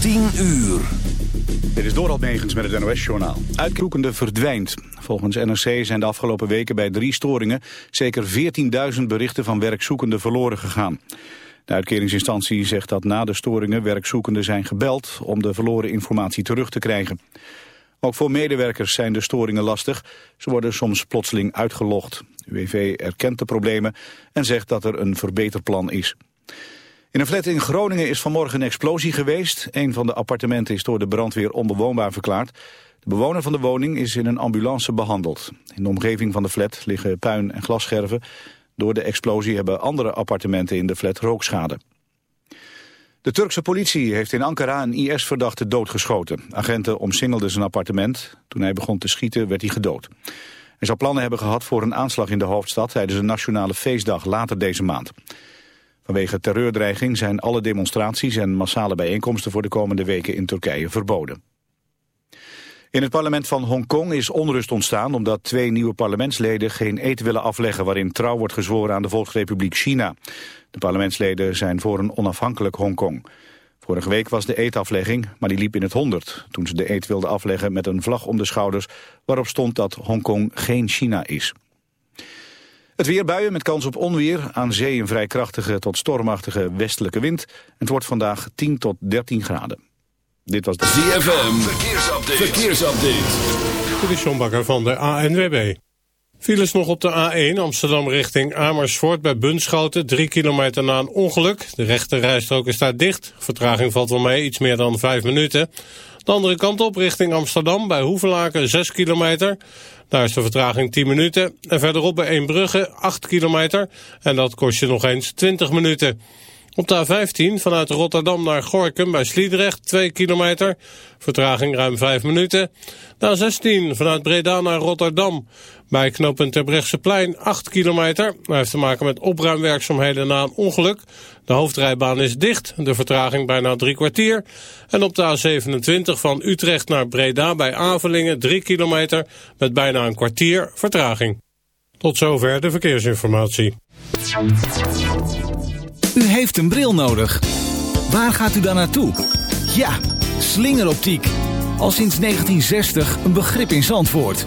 10 uur. Dit is Doral Megens met het NOS-journaal. Uitzoekende verdwijnt. Volgens NRC zijn de afgelopen weken bij drie storingen... zeker 14.000 berichten van werkzoekenden verloren gegaan. De uitkeringsinstantie zegt dat na de storingen werkzoekenden zijn gebeld... om de verloren informatie terug te krijgen. Ook voor medewerkers zijn de storingen lastig. Ze worden soms plotseling uitgelogd. UWV erkent de problemen en zegt dat er een verbeterplan is. In een flat in Groningen is vanmorgen een explosie geweest. Een van de appartementen is door de brandweer onbewoonbaar verklaard. De bewoner van de woning is in een ambulance behandeld. In de omgeving van de flat liggen puin- en glasscherven. Door de explosie hebben andere appartementen in de flat rookschade. De Turkse politie heeft in Ankara een IS-verdachte doodgeschoten. Agenten omsingelden zijn appartement. Toen hij begon te schieten werd hij gedood. Hij zou plannen hebben gehad voor een aanslag in de hoofdstad... tijdens een nationale feestdag later deze maand. Vanwege terreurdreiging zijn alle demonstraties en massale bijeenkomsten voor de komende weken in Turkije verboden. In het parlement van Hongkong is onrust ontstaan omdat twee nieuwe parlementsleden geen eet willen afleggen waarin trouw wordt gezworen aan de Volksrepubliek China. De parlementsleden zijn voor een onafhankelijk Hongkong. Vorige week was de eetaflegging, maar die liep in het honderd toen ze de eet wilden afleggen met een vlag om de schouders waarop stond dat Hongkong geen China is. Het weer buien met kans op onweer. Aan zee een vrij krachtige tot stormachtige westelijke wind. Het wordt vandaag 10 tot 13 graden. Dit was de ZFM. Verkeersupdate. Verkeersupdate. Dit is John Bakker van de ANWB. Files nog op de A1 Amsterdam richting Amersfoort bij Bunschoten. Drie kilometer na een ongeluk. De rechte rijstrook is daar dicht. Vertraging valt wel mee, iets meer dan vijf minuten. De andere kant op richting Amsterdam bij Hoevelaken 6 kilometer. Daar is de vertraging 10 minuten. En verderop bij Eembrugge 8 kilometer. En dat kost je nog eens 20 minuten. Op de A15 vanuit Rotterdam naar Gorkum bij Sliedrecht 2 kilometer. Vertraging ruim 5 minuten. De A16 vanuit Breda naar Rotterdam bij knooppunt plein 8 kilometer. Dat heeft te maken met opruimwerkzaamheden na een ongeluk. De hoofdrijbaan is dicht, de vertraging bijna drie kwartier. En op de A27 van Utrecht naar Breda bij Avelingen 3 kilometer met bijna een kwartier vertraging. Tot zover de verkeersinformatie. U heeft een bril nodig. Waar gaat u dan naartoe? Ja, slingeroptiek. Al sinds 1960 een begrip in Zandvoort.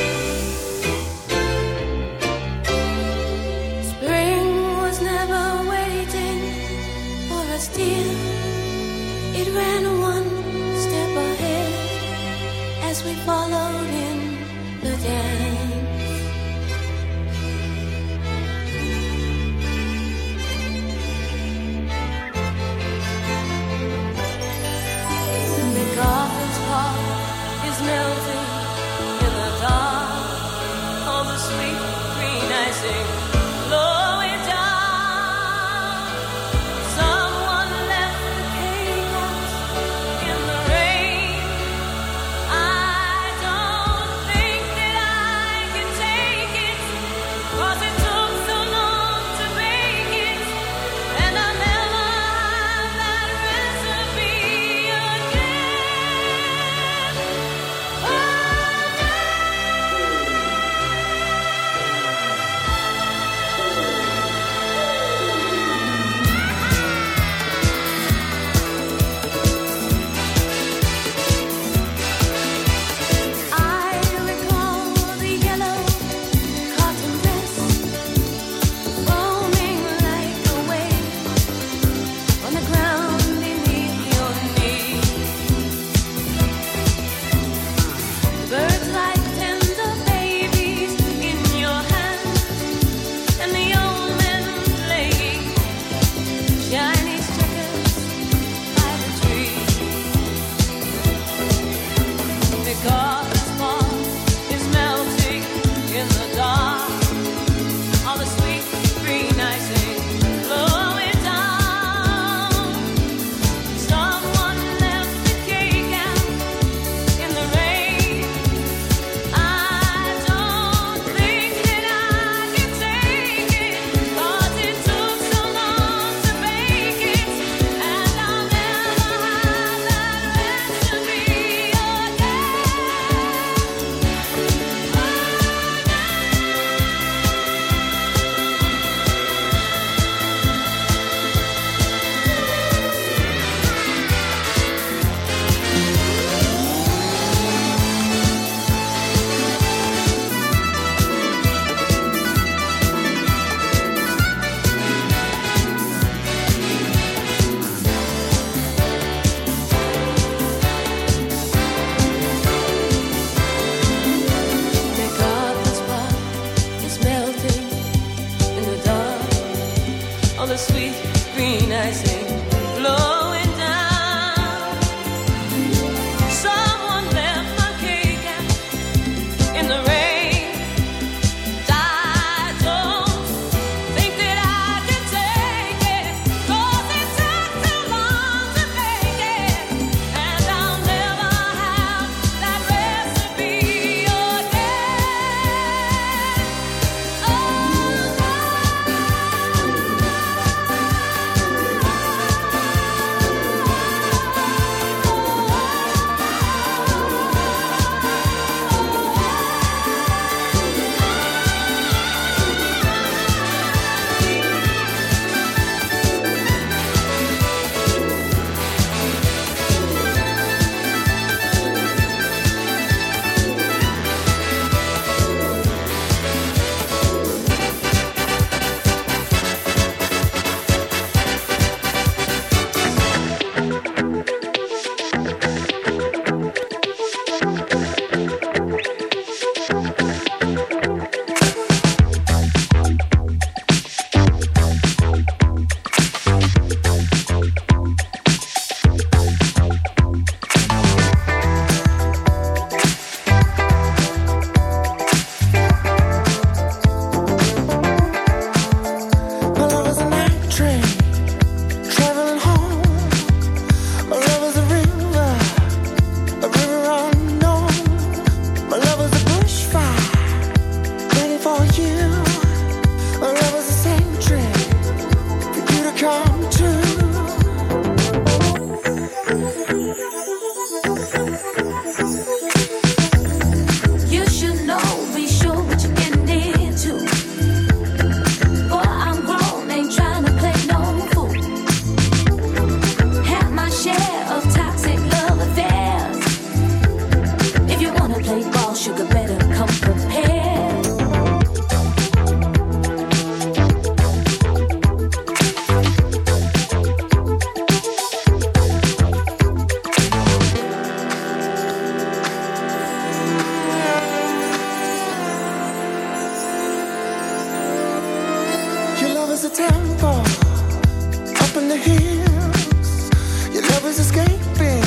the hills. Your love is escaping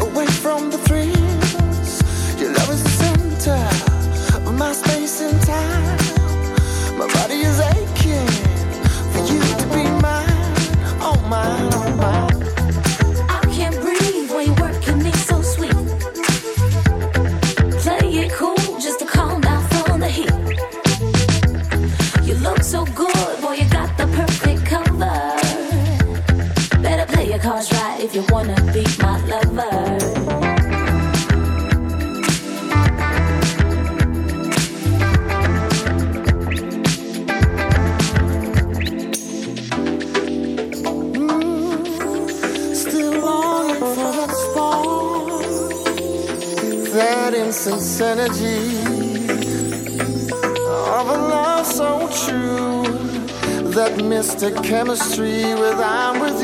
away from the. Mystic chemistry with I'm with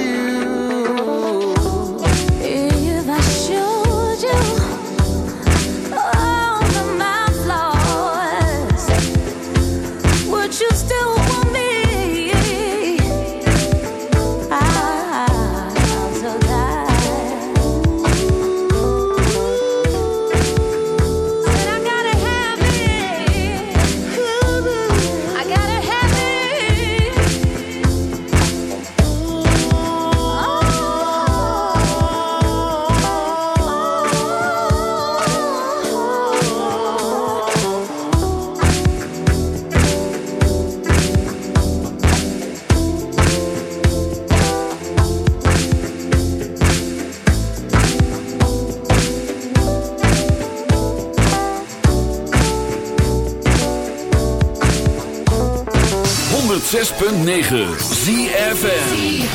106.9 ZFM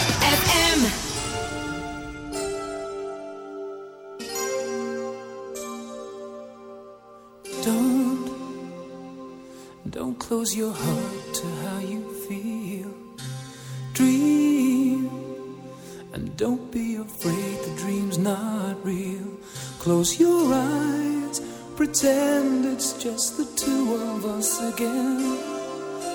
close your heart to how you feel. Dream, and don't be afraid the dream's not real. Close your eyes, pretend it's just the two of us again.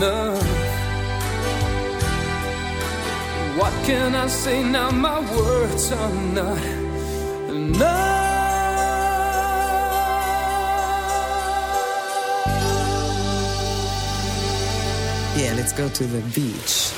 enough? What can I say now? My words are not enough. Yeah, let's go to the beach.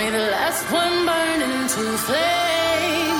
May the last one burn into flame.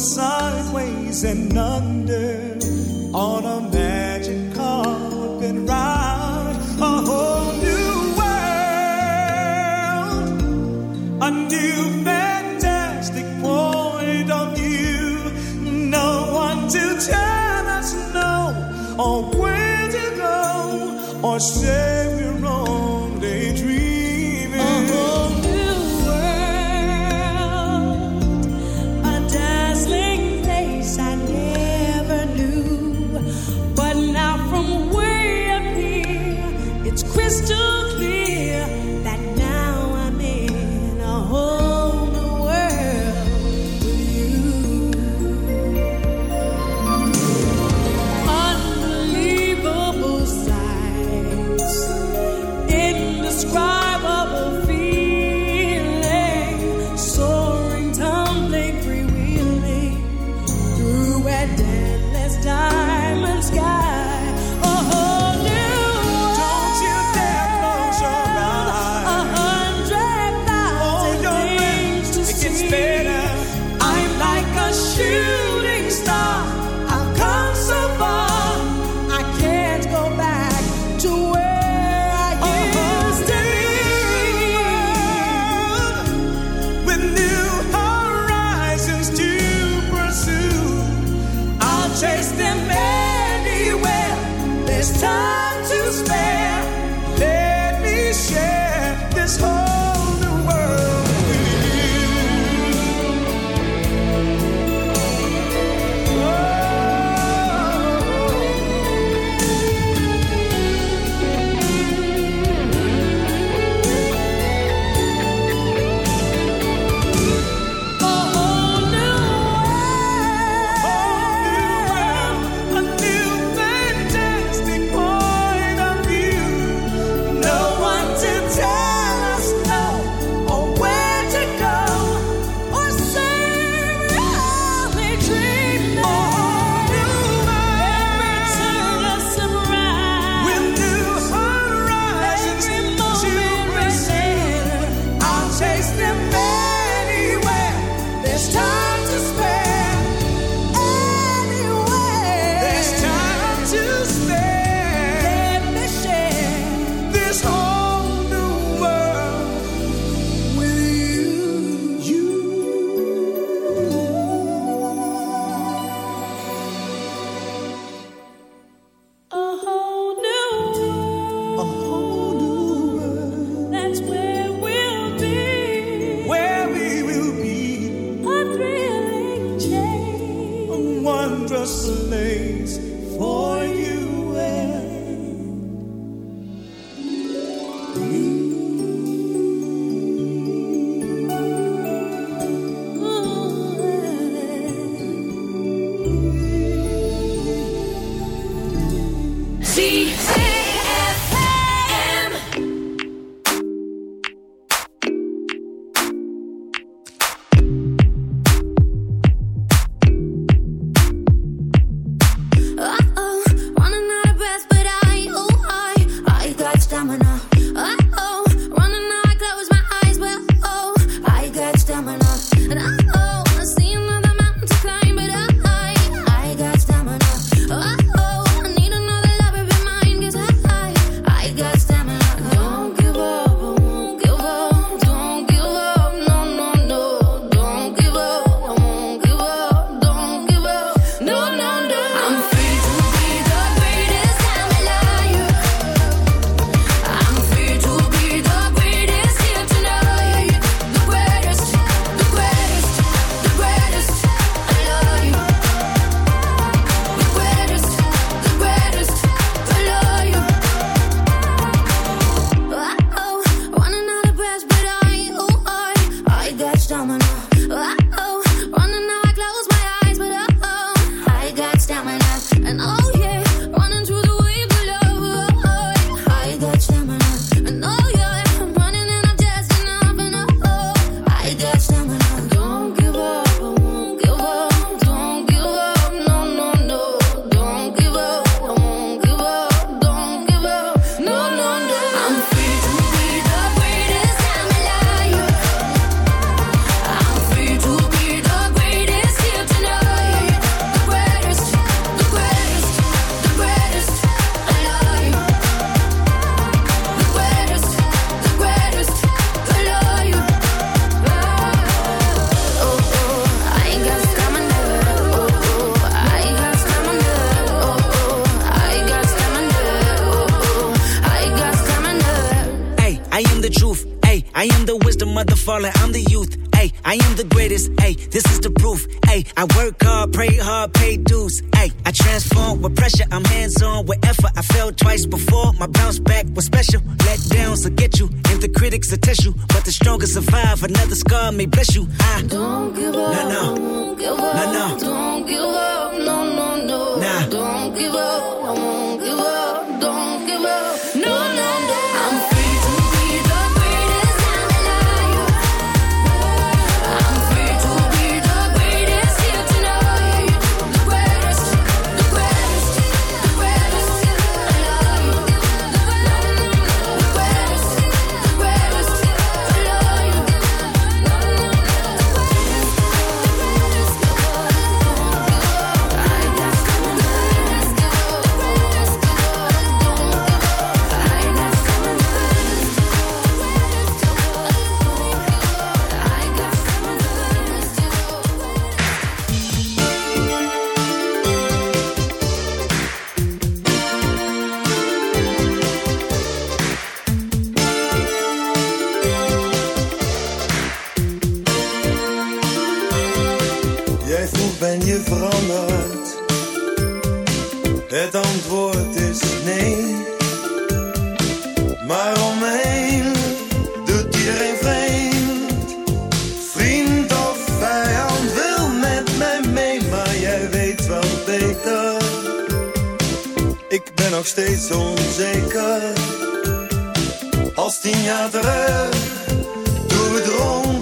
Sideways and under was special. Let downs will get you, and the critics will test you. But the strongest survive, another scar may bless you. I don't give up. No, no. Don't give up. No, no. Don't give up. No, no, no. Nah. Don't give up. I won't give up. Don't Het antwoord is nee. Maar omheen doet iedereen vreemd. Vriend of vijand wil met mij mee, maar jij weet wel beter. Ik ben nog steeds onzeker. Als tien jaar terug, doe we rond.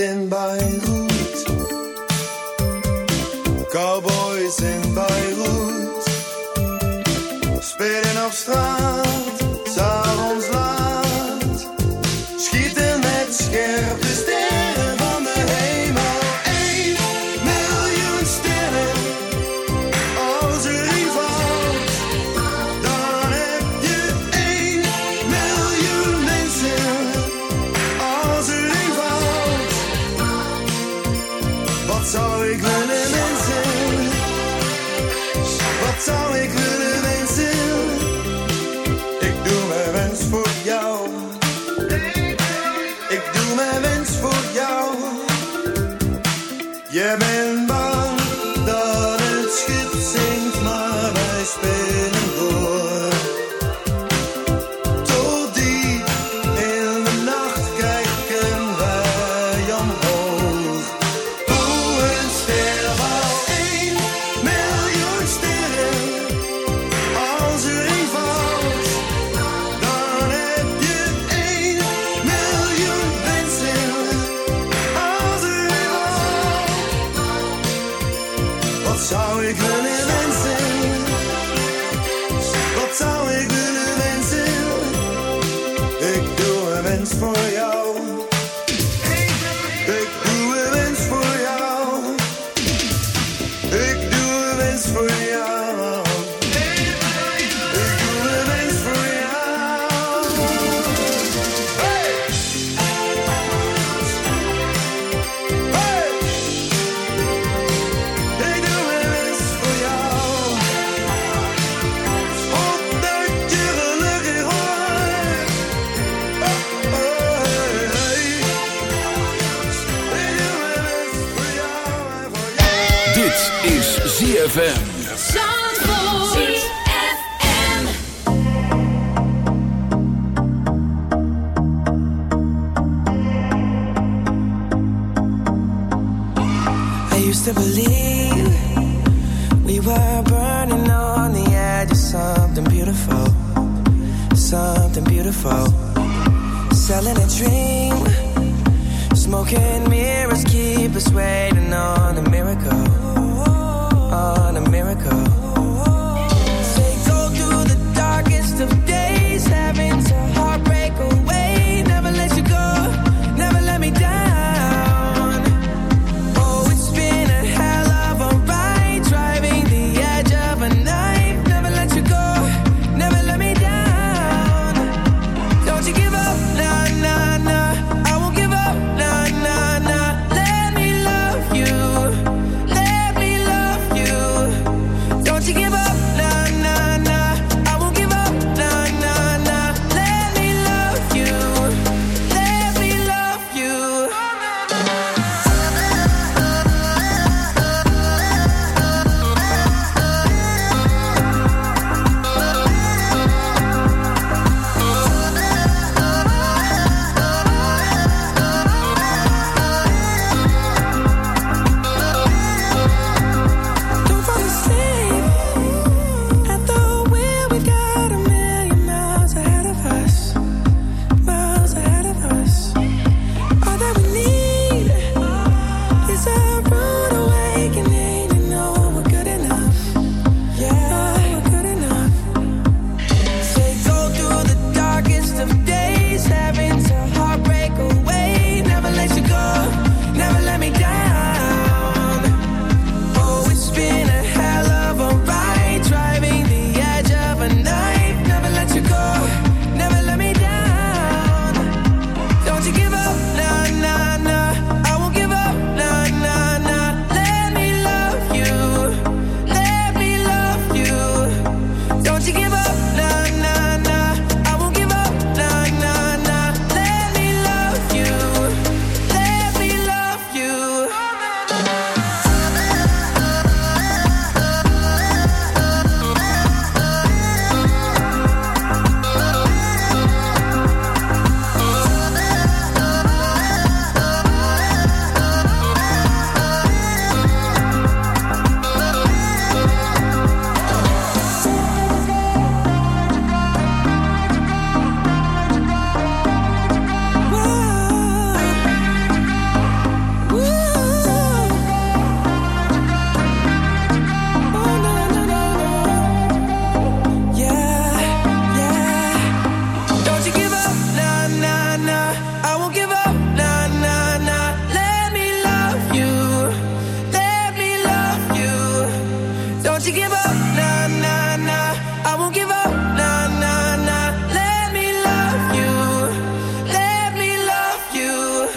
something by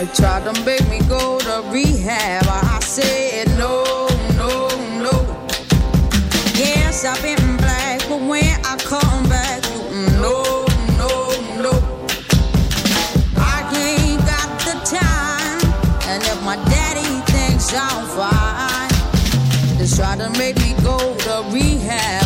They tried to make me go to rehab. I said no, no, no. Yes, I've been black, but when I come back, no, no, no. I ain't got the time, and if my daddy thinks I'm fine, they try to make me go to rehab.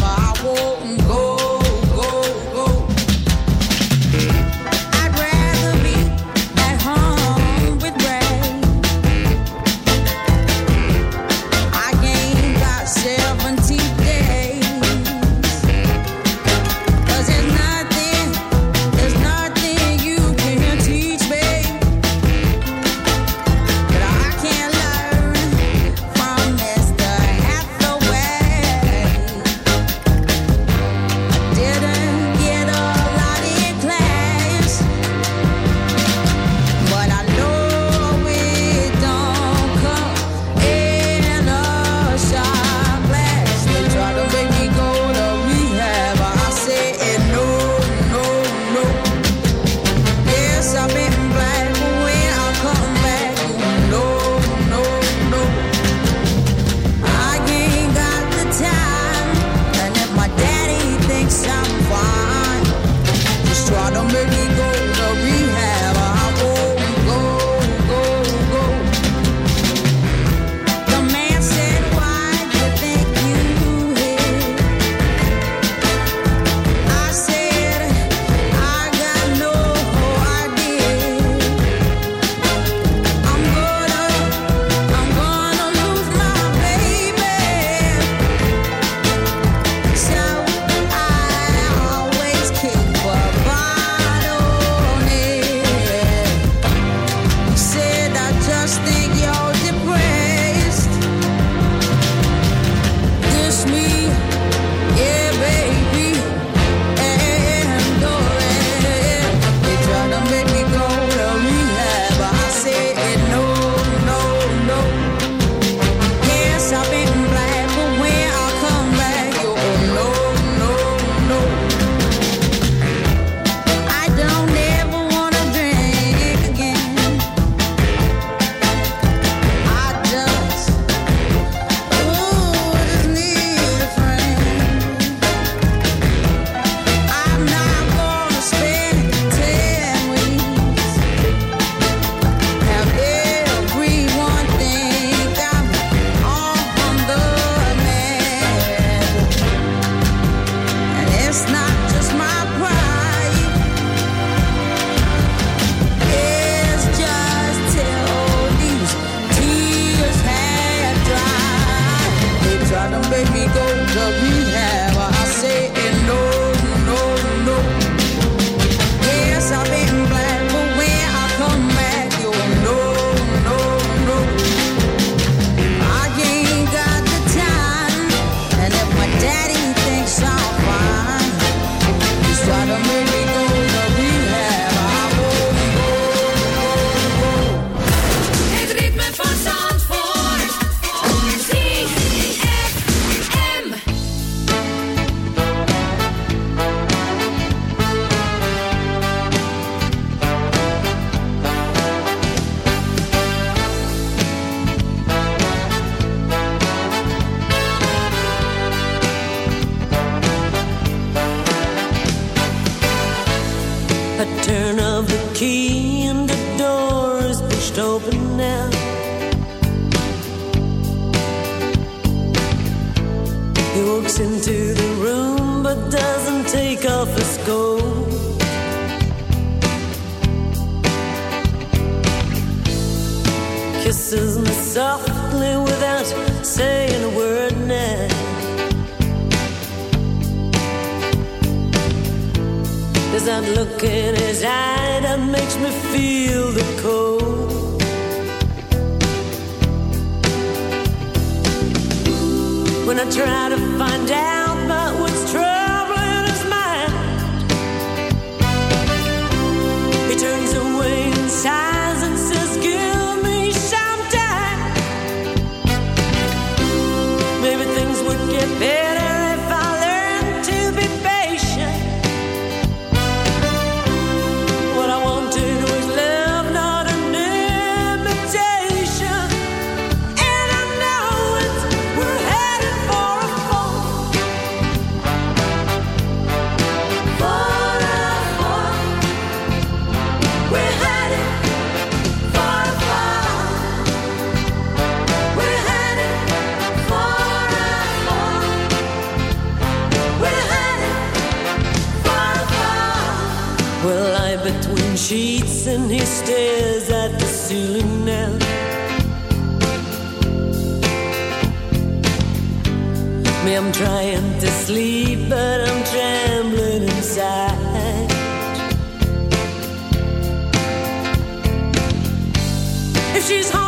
me I'm trying to sleep but I'm trembling inside. If she's home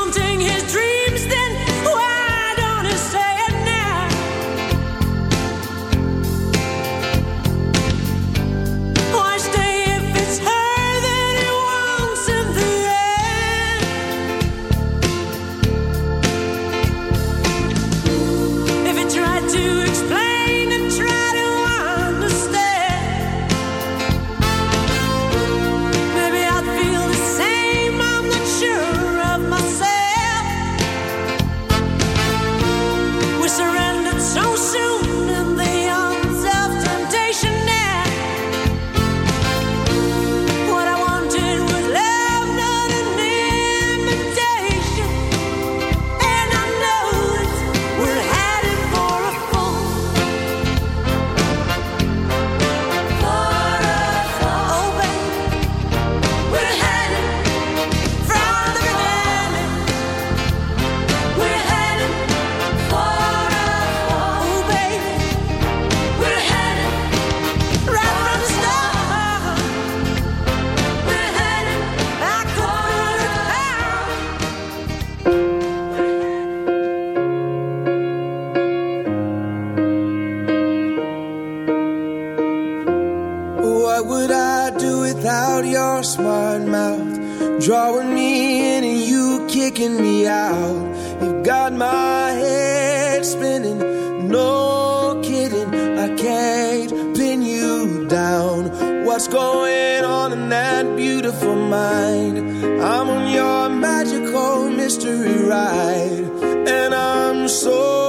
mind. I'm on your magical mystery ride, and I'm so.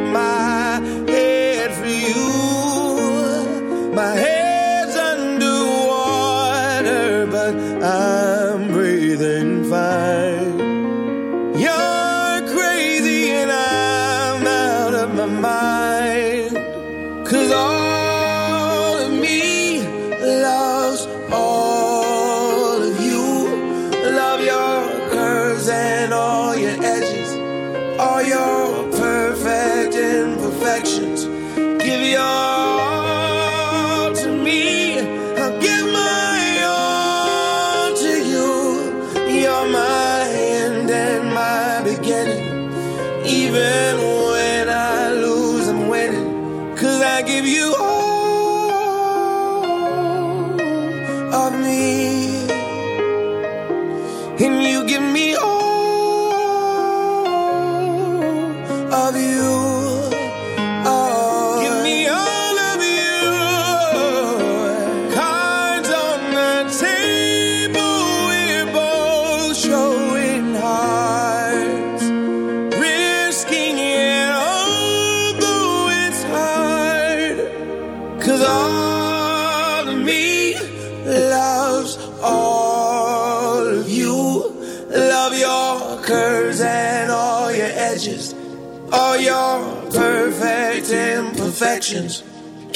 Cause all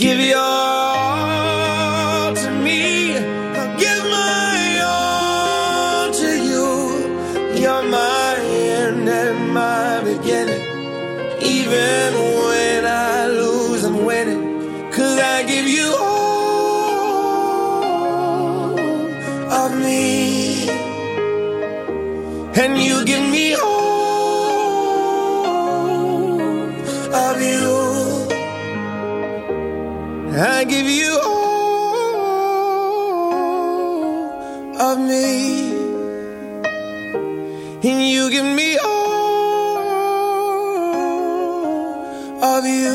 give you all. of me, and you give me all of you.